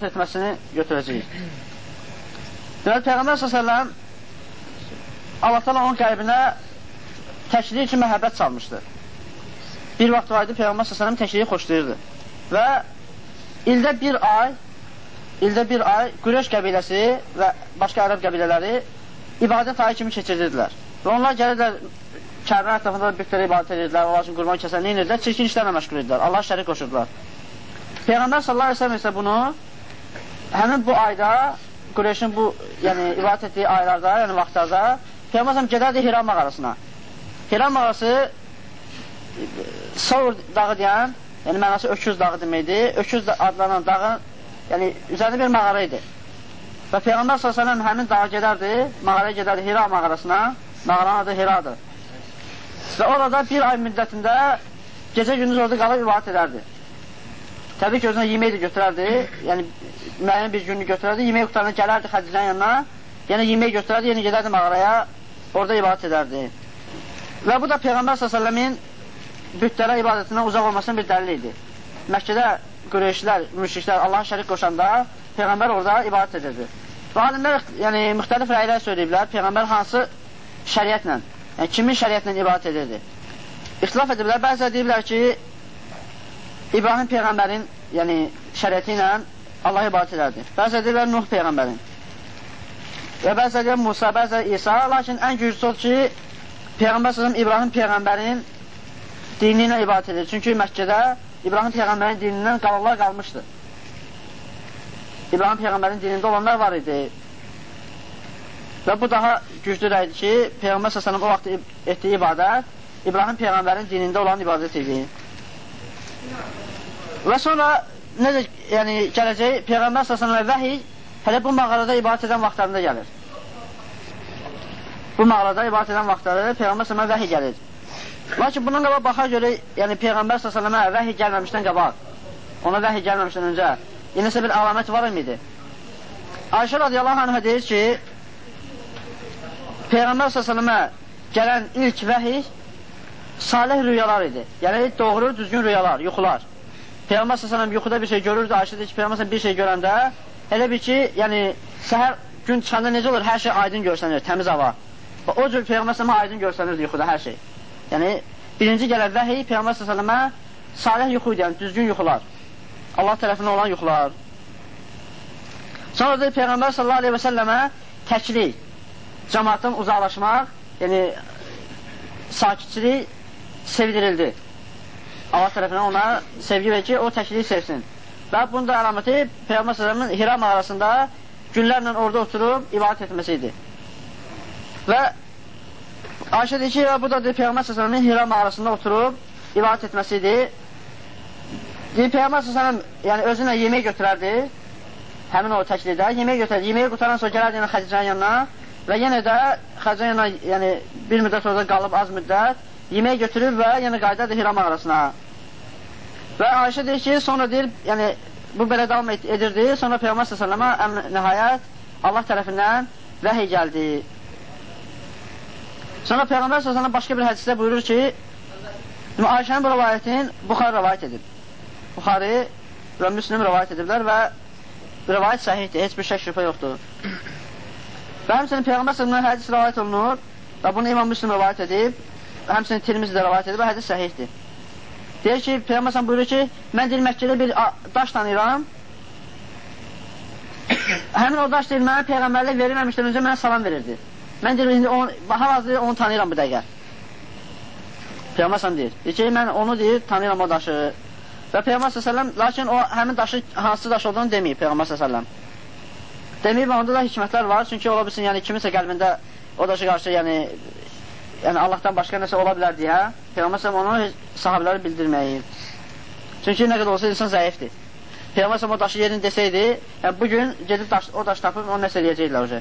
etməsini götürəcəyik. Deməli, Peyğəmbər s.ə.v Allah təala onun qəlbinə təkliyi üçün məhəbbət salmışdı. Bir vaxt var idi, Peyğəmbər s.ə.v təkliyi xoşlayırdı. Və ildə bir ay ildə bir ay Qürəş qəbiləsi və başqa ərəb qəbilələri ibadət ayı kimi keçirirdilər. Və onlar gəlirlər Kəbə ətrafında bütlərə ibadət edirdilər, onlar üçün qurban kəsən, nə edirdilər? Çirkin işlərlə məşğul edirdilər, Allah şərik qoşurdular. Peyğəmbər sallallahu əleyhi və səlləm isə bunu həmin bu ayda Qureyşin bu, yəni ibadət etdiyi aylarda, yəni vaxtlarda Peyğəmbər gedərdi Hira mağarasına. Hira mağarası Saur dağı deyən, yəni mənası öküz dağı deməkdir. Öküz adlanan dağın, yəni üzərində bir mağara idi. Və Peyğəmbər s.ə.v həmin dağa gedərdi, mağaraya gedərdi Hira mağarasına. Mağaranın adı Hiradır. Və orada bir ay müddətində gecə gündüz orada qalıb ibadət edərdi. Təbii ki, özünə yemək də götürərdi, yəni müəyyən bir günü götürərdi, yemək qutarına gələrdi xədicənin yanına, yəni yemək götürərdi, yəni gedərdi mağaraya, orada ibadət edərdi. Və bu da Peyğəmbər s.ə.v-in bütlərə ibadətindən uzaq olmasının bir dəlil idi. Məkkədə qüreyşlər, müşriklər Allah'a şərik qoşanda Peyğəmbər orada ibadət edirdi. Və alimlər yəni, müxtəlif rəylər söyləyiblər, Peyğəmbər hansı şəriətlə, yəni kimin şəriətlə ibadət edirdi. İxtilaf ediblər, bəzilər deyiblər ki, İbrahim Peyğəmbərin yəni, şəriəti ilə Allah ibadət edərdi. Bəzə deyirlər Nuh Peyğəmbərin. Və bəzə deyirlər Musa, bəzə İsa. Lakin ən güclüsü odur ki, Peyğəmbər sözüm İbrahim Peyğəmbərin dini ilə ibadət edir. Çünki Məkkədə İbrahim Peyğəmbərin dinindən qalanlar qalmışdı. İbrahim Peyğəmbərin dinində olanlar var idi. Və bu daha güclü rəydir ki, Peyğəmbər səsələm o vaxt etdiyi ibadət İbrahim Peyğəmbərin dinində olan ibadət idi. Və sonra necə yəni gələcək Peyğəmbər sallallahu vəhiy hələ bu mağarada ibadət edən vaxtlarında gəlir. Bu mağarada ibadət edən vaxtları Peyğəmbər sallallahu vəhiy gəlir. Lakin bundan qabaq baxa görə, yəni Peyğəmbər sallallahu vəhiy gəlməmişdən qabaq, ona vəhiy gəlməmişdən öncə yenəsə bir əlamət var idi. Ayşə radiyallahu anhə deyir ki, Peyğəmbər sallallahu gələn ilk vəhiy salih rüyalar idi. Yəni doğru, düzgün rüyalar, yuxular. Peyğəmbər s.ə.v yuxuda bir şey görürdü, Ayşə deyir ki, Peyğəmbər bir şey görəndə elə bir ki, yəni səhər gün çıxanda necə olur? Hər şey aydın görsənir, təmiz hava. Və o cür Peyğəmbər s.ə.və aydın görsənirdi yuxuda hər şey. Yəni birinci gələr vəhiy Peyğəmbər s.ə.və salih yuxu idi, yəni düzgün yuxular. Allah tərəfindən olan yuxular. Sonra da Peyğəmbər sallallahu aleyhi və səlləmə təklik, cəmaatdan uzaqlaşmaq, yəni sakitçilik sevdirildi. Allah tərəfindən ona sevgi verir ki, o təkliyi sevsin. Və bunun da əlaməti Peyğəmbər s.ə.v-in Hira mağarasında günlərlə orada oturub ibadət etməsi idi. Və Ayşə deyir ki, bu da Peyğəmbər s.ə.v-in Hira mağarasında oturub ibadət etməsi idi. Deyir, Peyğəmbər s.ə.v yəni özünə yemək götürərdi, həmin o təklidə, yemək götürərdi, yeməyi qutaran sonra gələrdi yəni Xədicənin yanına və yenə də Xədicənin yanına yəni, bir müddət orada qalıb az müddət yemək götürür və yəni qayıdadır Hira mağarasına. Və Ayşə deyir ki, sonra deyir, yəni bu belə davam edirdi. Sonra Peyğəmbər s.ə.və nəhayət Allah tərəfindən vəhiy gəldi. Sonra Peyğəmbər s.ə.və başqa bir hədisdə buyurur ki, Ayşənin bu rəvayətin Buxarı rəvayət edib. Buxarı və Müslim rəvayət ediblər və rəvayət səhihdir, heç bir şək şübhə yoxdur. Və həmçinin Peyğəmbər s.ə.və hədis rəvayət olunur və bunu İmam Müslim rəvayət edib həmçinin Tirmizi də rəvayət edib hədis səhihdir. Deyir ki, Peyğəmbər buyurur ki, mən deyir Məkkədə bir daş tanıyıram. Həmin o daş deyir, mənə Peyğəmbərlik verilməmişdən öncə mənə salam verirdi. Mən deyir, indi onu, hal-hazır onu tanıyıram bu dəqiqə. Peyğəmbər deyir. Deyir ki, mən onu deyir, tanıyıram o daşı. Və Peyğəmbər s.ə.v, lakin o həmin daşı hansı daş olduğunu deməyib Peyğəmbər s.ə.v. Deməyib, onda da hikmətlər var, çünki ola bilsin, yəni kiminsə qəlbində o daşı qarşı, yəni yəni Allahdan başqa nəsə ola bilər deyə Peyğəmbər onu sahabələri bildirməyib. Çünki nə qədər olsa insan zəifdir. Peyğəmbər o daşı yerini desəydi, yəni bugün gedib daş, o daş tapıb onu nəsə eləyəcəklər oca.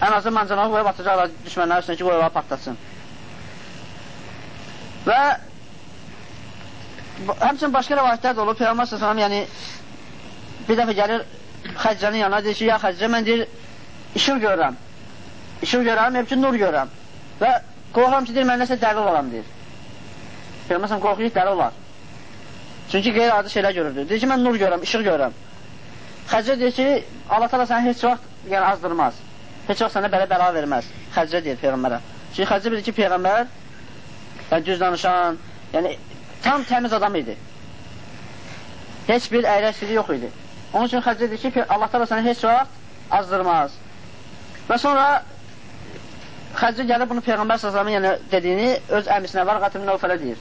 Ən azı mancanağı qoyub atacaqlar düşmənlərin üstünə ki, qoyub patlatsın. Və həmçinin başqa rəvayətlər də olur. Peyğəmbər sallallahu yəni bir dəfə gəlir Xəccənin yanına deyir ki, ya Xəccə mən deyir işıq görürəm. İşıq görürəm, hep ki nur görürəm. Və qorxuram ki, deyir, mən nəsə dəli olaram, deyir. Peyğəmbər qorxuyur, dəli olar. Çünki qeyri-adi şeylər görürdü. Deyir ki, mən nur görürəm, işıq görürəm. Xədicə deyir ki, Allah təala səni heç vaxt yəni azdırmaz. Heç vaxt sənə belə bəla verməz. Xədicə deyir peyğəmbərə. Çünki Xədicə bilir ki, peyğəmbər yəni düz danışan, yəni tam təmiz adam idi. Heç bir əyləşdiri yox idi. Onun üçün Xədicə deyir ki, Allah təala səni heç vaxt azdırmaz. Və sonra Xədicə gəlib bunu Peyğəmbər s.ə.v yəni dediyini öz əmisinə var, Qatib Nəufələ deyir.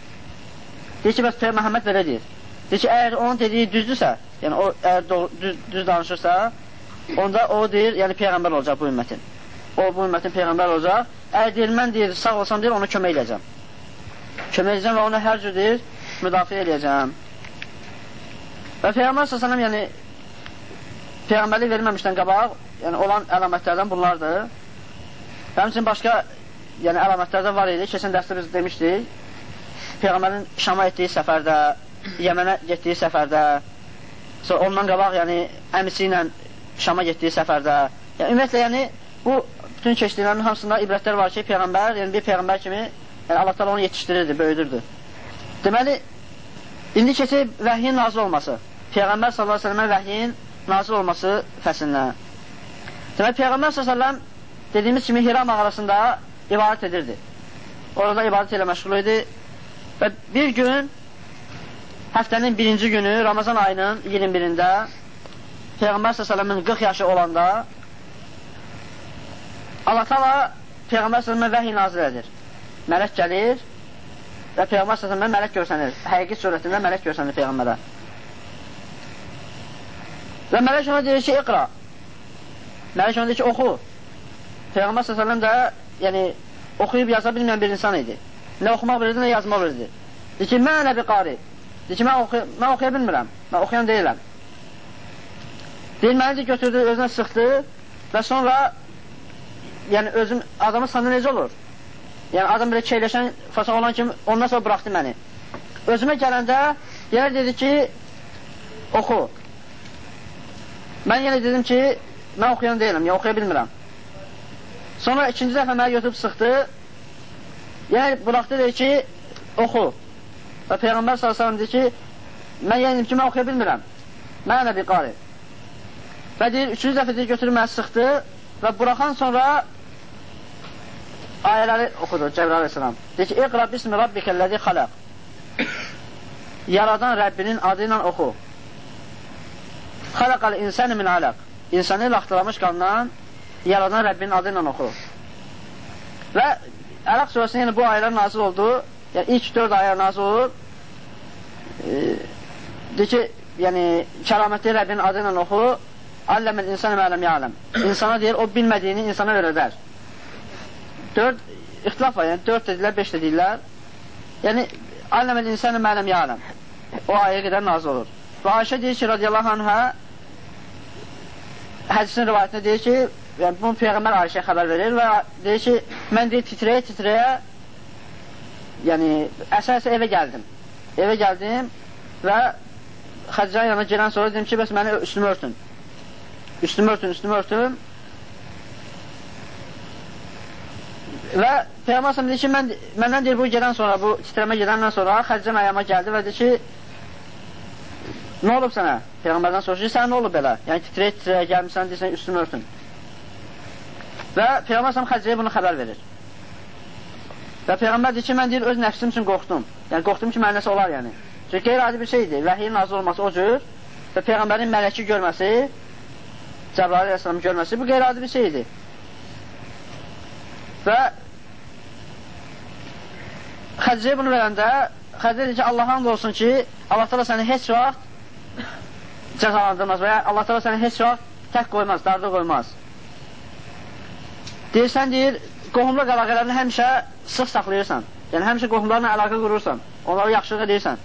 Deyir ki, bəs Peyğəmbər Məhəmməd belə deyir. Deyir ki, əgər onun dediyi düzdürsə, yəni o əgər düz, düz danışırsa, onda o deyir, yəni Peyğəmbər olacaq bu ümmətin. O bu ümmətin Peyğəmbər olacaq. Əgər deyir, mən deyir, sağ olsam deyir, ona kömək eləyəcəm. Kömək eləyəcəm və ona hər cür deyir, müdafiə eləyəcəm. Və Peyğəmbər s.ə.v yəni Peyğəmbərlik verilməmişdən qabaq, yəni olan əlamətlərdən bunlardır. Həmçin başqa yəni əlamətlərdə var idi. Keçən dərsdə biz demişdik. Peyğəmbərin Şama etdiyi səfərdə, Yəmənə getdiyi səfərdə, sonra ondan qabaq yəni əmisi ilə Şama getdiyi səfərdə. Yəni ümumiyyətlə yəni bu bütün keçdiklərinin hamısında ibrətlər var ki, peyğəmbər, yəni bir peyğəmbər kimi yəni Allah onu yetişdirirdi, böyüdürdü. Deməli indi keçib vəhyin nazil olması. Peyğəmbər və səlləmə vəhyin nazil olması fəsindən. Demək, Peyğəmbər s.ə.v dediyimiz kimi Hira mağarasında ibadət edirdi. Orada ibadət ilə məşğul idi və bir gün həftənin birinci günü Ramazan ayının 21-də Peyğəmbər s.ə.v-in 40 yaşı olanda Allah tala Peyğəmbər s.ə.və vəhiy nazil edir. Mələk gəlir və Peyğəmbər s.ə.və mələk görsənir. Həqiqi surətində mələk görsənir Peyğəmbərə. Və mələk ona deyir ki, iqra. Mələk ona deyir ki, oxu. Peyğəmbər s.ə.v də yəni, oxuyub yaza bilməyən bir insan idi. Nə oxumaq bilirdi, nə yazmaq bilirdi. Deyir ki, mənə bir qari. Deyir ki, mən, oxuy mən oxuya bilmirəm. Mən oxuyan deyiləm. Deyir, məni də götürdü, özünə sıxdı və sonra yəni özüm, adamın sanı necə olur? Yəni adam belə keyləşən fason olan kimi ondan sonra buraxdı məni. Özümə gələndə yenə dedi ki, oxu. Mən yenə dedim ki, mən oxuyan deyiləm, ya oxuya bilmirəm. Sonra ikinci dəfə məni götürüb sıxdı. Yəni, buraxdı deyir ki, oxu. Və Peyğəmbər s.ə.v deyir ki, mən yəni ki, mən oxuya bilmirəm. Mənə bir qari. Və deyir, üçüncü dəfə deyir, götürüb məni sıxdı və buraxan sonra ayələri oxudu Cəbrəl əleyhissalam. Deyir ki, İqra bismi rabbikəlləzi xaləq. Yaradan Rəbbinin adı ilə oxu. Xalaqal insəni min alaq. İnsanı laxtalamış qandan yaradan Rəbbinin adı ilə oxu. Və Əlaq surəsində yəni bu ayələr nazil oldu. Yəni ilk 4 ayə nazil olub. E, ki, yəni kəramətli Rəbbinin adı ilə oxu. Alləməl insanı mələm yələm. İnsana deyir, o bilmədiyini insana öyrədər. 4 ixtilaf var, yəni 4 dedilər, 5 dedilər. Yəni Alləməl insanı mələm yələm. O ayə qədər nazil olur. Və Ayşə deyir ki, radiyallahu anhə hədisin rivayətində deyir ki, yəni bunu Peyğəmbər Ayşəyə xəbər verir və deyir ki, mən deyir titrəyə-titrəyə yəni əsə-əsə evə gəldim. Evə gəldim və Xədicənin yanına girən sonra dedim ki, bəs məni üstümü örtün. Üstümü örtün, üstümü örtün. Və Peyğəmbər deyir ki, mən, məndən deyir, bu gedən sonra, bu titrəmə gedəndən sonra Xədicən ayağıma gəldi və deyir ki, Nə olub sənə? Peyğəmbərdən soruşur, sən nə olub belə? Yəni titrəyə titrəyə gəlmişsən, deyirsən üstünü örtün. Və Peyğəmbər səhəm Xədicəyə bunu xəbər verir. Və Peyğəmbər deyir ki, mən deyir, öz nəfsim üçün qorxdum. Yəni qorxdum ki, mənə nəsə olar yəni. Çünki qeyri-adi bir şeydir. Vəhiyin nazil olması o cür və Peyğəmbərin mələki görməsi, Cəbrail əleyhissalamı görməsi bu qeyri-adi bir şeydir. Və Xədicəyə bunu verəndə Xədicə deyir ki, Allah'a and olsun ki, Allah təala səni heç vaxt cəzalandırmaz və ya Allah təala səni heç vaxt tək qoymaz, darda qoymaz. Deyirsən, deyir, qohumluq əlaqələrini həmişə sıx saxlayırsan. Yəni, həmişə qohumlarla əlaqə qurursan, onlara yaxşılıq edirsən.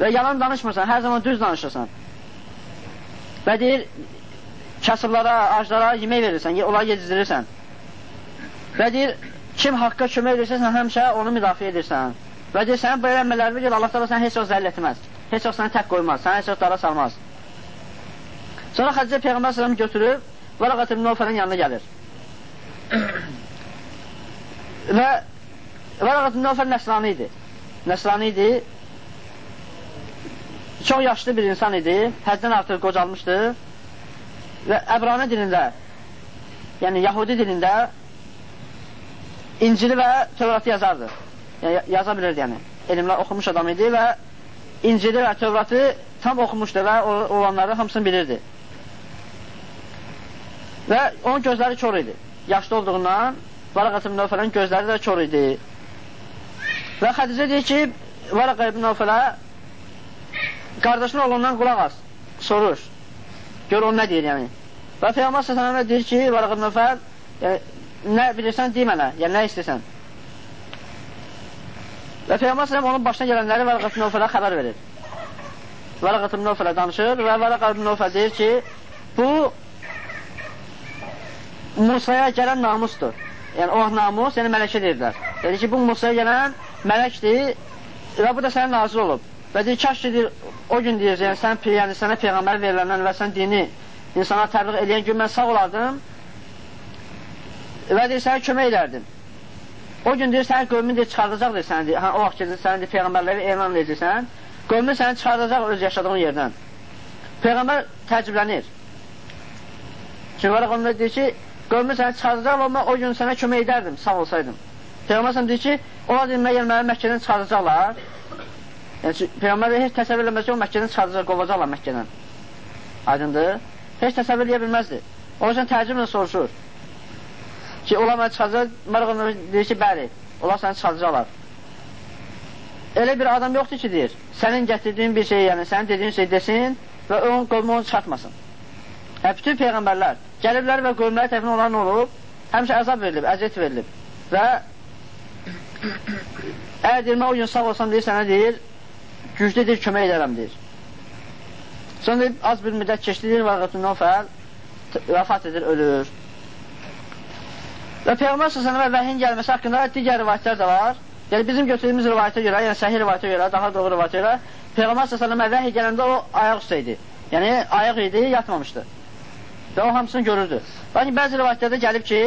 Və yalan danışmırsan, hər zaman düz danışırsan. Və deyir, kasıblara, aclara yemək verirsən, onları yedizdirirsən. Və deyir, kim haqqa kömək edirsə, sən həmişə onu müdafiə edirsən. Və deyir, sənin bu eləmələrini deyir, Allah təala səni heç vaxt zəll etməz. Heç vaxt səni tək qoymaz, səni heç vaxt dara salmaz. Sonra Xədicə Peyğəmbər sallallahu götürüb Vərəqət ibn Nəufəlin yanına gəlir. Və Vərəqət ibn Nəufəl nəsrani idi. Nəsrani idi. çox yaşlı bir insan idi, həddən artıq qocalmışdı və Əbrani dilində, yəni Yahudi dilində İncili və Tövratı yazardı. Yəni, yaza bilirdi, yəni. Elmlər oxumuş adam idi və İncili və Tövratı tam oxumuşdu və olanları hamısını bilirdi. Və onun gözləri kör idi. Yaşlı olduğundan Varaq ibn Növfələnin gözləri də kör idi. Və Xədicə deyir ki, Varaq ibn Növfələ qardaşın oğlundan qulaq as, soruş. Gör o nə deyir, yəni. Və Peyğəmbər səsənə deyir ki, Varaq ibn Növfəl, yəni, nə bilirsən, deyə mənə, yəni nə istəyirsən. Və Peyğəmbər səsənə onun başına gələnləri Varaq ibn Növfələ xəbər verir. Varaq ibn Növfələ danışır və Varaq ibn Növfəl deyir ki, bu Musaya gələn namusdur. Yəni, o namus, yəni mələkə deyirlər. Dedi ki, bu Musaya gələn mələkdir və bu da sənə nazil olub. Və deyir, kaş ki, deyir, o gün deyir, yəni, sən, yəni sənə Peyğəmbər veriləndən və sən dini insana təbliğ eləyən gün mən sağ olardım və deyir, sənə kömək edərdim. O gün deyir, sənin qövmin deyir, çıxardacaqdır səni, deyir, hə, o vaxt ki, sən deyir, Peyğəmbərləri elan edəcəksən, qövmin səni çıxardacaq öz yaşadığın yerdən. Peyğəmbər təəccüblənir. Çünki var onda deyir ki, qövmin səni çıxardacaq, amma o gün sənə kömək edərdim, sağ olsaydım. Peyğəmbər deyir ki, ona deyir, məgər məni Məkkədən çıxardacaqlar. Yəni, Peyğəmbər heç təsəvvür eləməz ki, o Məkkədən çıxardacaq, qovacaqlar Məkkədən. Aydındır? Heç təsəvvür eləyə bilməzdi. O yüzden tərcümlə soruşur. Ki, ola mənə çıxacaq, Mərğın deyir ki, bəli, ola səni çıxacaqlar. Elə bir adam yoxdur ki, deyir, sənin gətirdiyin bir şey, yəni sənin dediyin şey desin və onun qövmü onu çıxartmasın. Hə, bütün Peyğəmbərlər gəliblər və qövmləri tərəfindən onlara nə olub? Həmişə əzab verilib, əziyyət verilib. Və əgər deyir, mən o gün sağ olsam deyir, sənə deyir, güclüdür, kömək edərəm deyir. Sonra deyib, az bir müddət keçdi, deyir, Vəqətun Nofəl vəfat edir, ölür. Və Peyğəmbər s.ə.və vəhin gəlməsi haqqında digər rivayətlər də var. Yəni, bizim götürdüyümüz rivayətə görə, yəni səhih rivayətə görə, daha doğru rivayətə görə, Peyğəmbər s.ə.və vəhi gələndə o ayaq üstə idi. Yəni, ayaq idi, yatmamışdı. Və o hamısını görürdü. Lakin bəzi rivayətlərdə gəlib ki,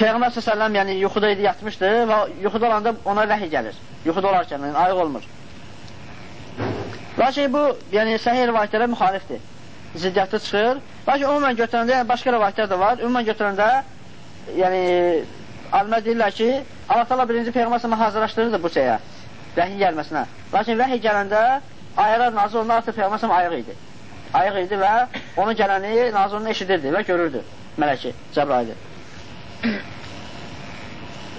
Peyğəmbər s.ə.v yəni yuxuda idi, yatmışdı və yuxuda olanda ona vəhi gəlir. Yuxuda olarkən, yəni, ayıq olmur. Lakin bu, yəni səhih rivayətlərə müxalifdir. Ziddiyyatı çıxır. Lakin ümumən götürəndə, yəni başqa rivayətlər də var. Ümumən götürəndə, yəni alimlər deyirlər ki, Allah təala birinci peyğəmbər səhəmə hazırlaşdırırdı bu şeyə, vəhiy gəlməsinə. Lakin vəhiy gələndə ayələr nazil olundan artıq peyğəmbər səhəm ayıq idi. Ayıq idi və onun gələni nazil olundan eşidirdi və görürdü mələki, Cəbraili.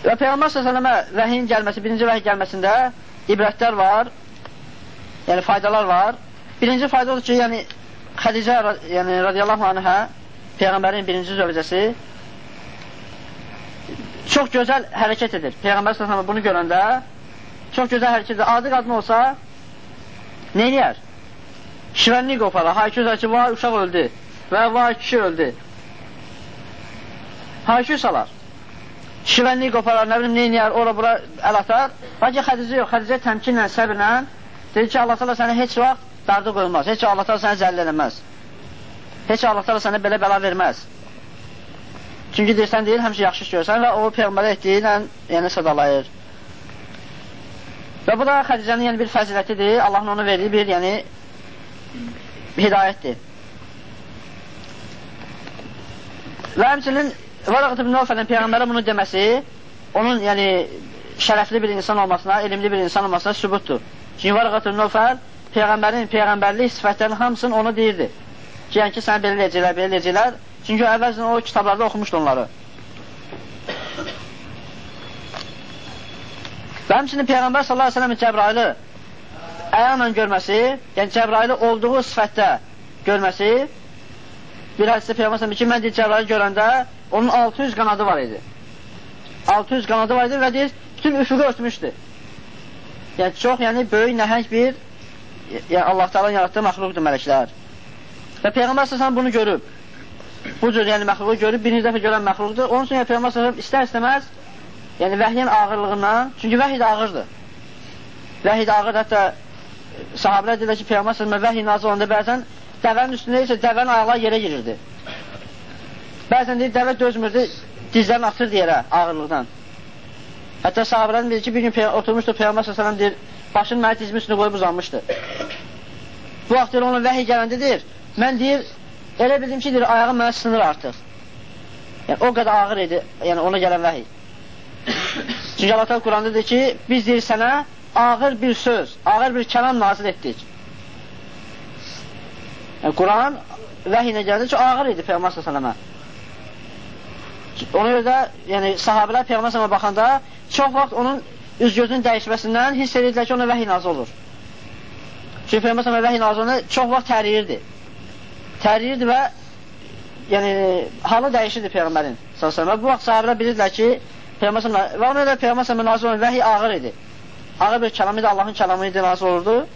Və Peyğəmbər s.ə.və vəhiyin gəlməsi, birinci vəhiy gəlməsində ibrətlər var, yəni faydalar var. Birinci fayda odur ki, yəni Xədicə yəni, radiyallahu anhə Peyğəmbərin birinci zövcəsi çox gözəl hərəkət edir. Peyğəmbər s.ə.v bunu görəndə çox gözəl hərəkət edir. Adi qadın olsa nə eləyər? Şivənlik qopara, haykü ki, vay uşaq öldü və vay kişi öldü. Haykü salar. Şivənlik qoparar, nə bilim, nə eləyər, ora bura əl atar. Lakin Xədicə yox, Xədicə təmkinlə, səbirlə Deyir ki, Allah təala sənə heç vaxt dardı qoymaz. Heç Allah təala səni zəlil eləməz. Heç Allah təala sənə belə bəla verməz. Çünki deyirsən deyir, həmişə yaxşı görsən və o peyğəmbərə etdiyi ilə yəni sadalayır. Və bu da Xədicənin yəni bir fəzilətidir. Allahın onu verdiyi bir yəni hidayətdir. Və həmçinin Varaqat ibn Növfəlin peyğəmbərə bunu deməsi onun yəni şərəfli bir insan olmasına, elmli bir insan olmasına sübutdur. Çünki Varqatun Nofəl Peyğəmbərin Peyğəmbərlik sifətlərinin hamısını onu deyirdi. Ki, yəni ki, sən belə eləyəcəklər, belə eləyəcəklər. Çünki əvvəlcən o kitablarda oxumuşdu onları. Və həmçinin Peyğəmbər sallallahu aleyhi ve sellem Cəbrailı əyanla görməsi, yəni Cəbrailı olduğu sifətdə görməsi, bir hədisdə Peyğəmbər ki, mən deyir Cəbrailı görəndə onun 600 qanadı var idi. 600 qanadı var idi və deyir, bütün üfüqü örtmüşdü. Yəni çox, yəni böyük, nəhəng bir yəni Allah Taala'nın yaratdığı məxluqdur mələklər. Və Peyğəmbər sallallahu bunu görüb. Bu cür yəni məxluqu görüb, birinci dəfə görən məxluqdur. Onun üçün yəni, Peyğəmbər sallallahu istər-istəməz yəni vəhyin ağırlığından, çünki vəhy də ağırdır. Vəhy də ağır, hətta sahabələr deyirlər ki, Peyğəmbər sallallahu vəhy nazil olanda bəzən dəvənin üstündə isə dəvənin ayaqları yerə girirdi. Bəzən deyir, dəvə dözmürdü, dizlərini atırdı yerə ağırlıqdan. Hətta sahabədən bilir ki, bir gün oturmuşdu Peyğəmbər s.ə.v deyir, başını mənə dizmin üstünə qoyub uzanmışdı. Bu vaxt deyir, ona vəhiy gələndə deyir, mən deyir, elə bildim ki, deyir, ayağım mənə sınır artıq. Yəni, o qədər ağır idi, yəni ona gələn vəhiy. Çünki Allah Quranda deyir ki, biz deyir sənə ağır bir söz, ağır bir kəlam nazil etdik. Yəni, Quran vəhiylə gəldi ki, ağır idi Peyğəmbər s.ə.və. Ona görə də, yəni, sahabələr Peyğəmbər s.ə.və baxanda çox vaxt onun üz-gözünün dəyişməsindən hiss edirlər ki, ona vəhiy nazil olur. Çünki Peyğəmbər s.ə.və vəhiy nazil olanda çox vaxt təriyirdi. Təriyirdi və yəni, halı dəyişirdi Peyğəmbərin s.ə.və. Bu vaxt sahabələr bilirdilər ki, Peyğəmbər s.ə.və və ona görə Peyğəmbər s.ə.və nazil olan vəhiy ağır idi. Ağır bir kəlam idi, Allahın kəlamı idi, nazil olurdu.